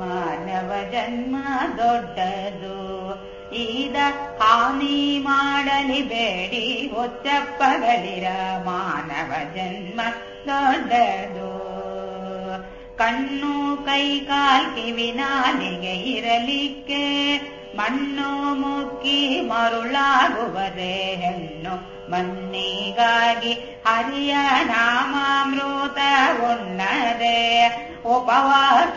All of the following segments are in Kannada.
ಮಾನವ ಜನ್ಮ ದೊಡ್ಡದು ಈದ ಹಾನಿ ಮಾಡಲಿ ಬೇಡಿ ಒಚ್ಚಪ್ಪಗಳಿರ ಮಾನವ ಜನ್ಮ ದೊಡ್ಡದು ಕಣ್ಣು ಕೈ ಕಾಲ್ ಇರಲಿಕ್ಕೆ ಮಣ್ಣು ಮುಕ್ಕಿ ಮರುಳಾಗುವುದೇ ಹೆಣ್ಣು ಮಣ್ಣಿಗಾಗಿ ಹರಿಯ ನಾಮಾಮೃತ ಉಣ್ಣದೆ ಉಪವಾಸ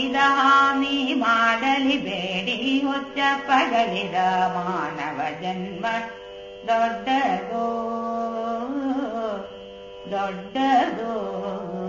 इलाहनी माडलि वेडी उच्च पगलिदा मानव जन्म डडगो डडगो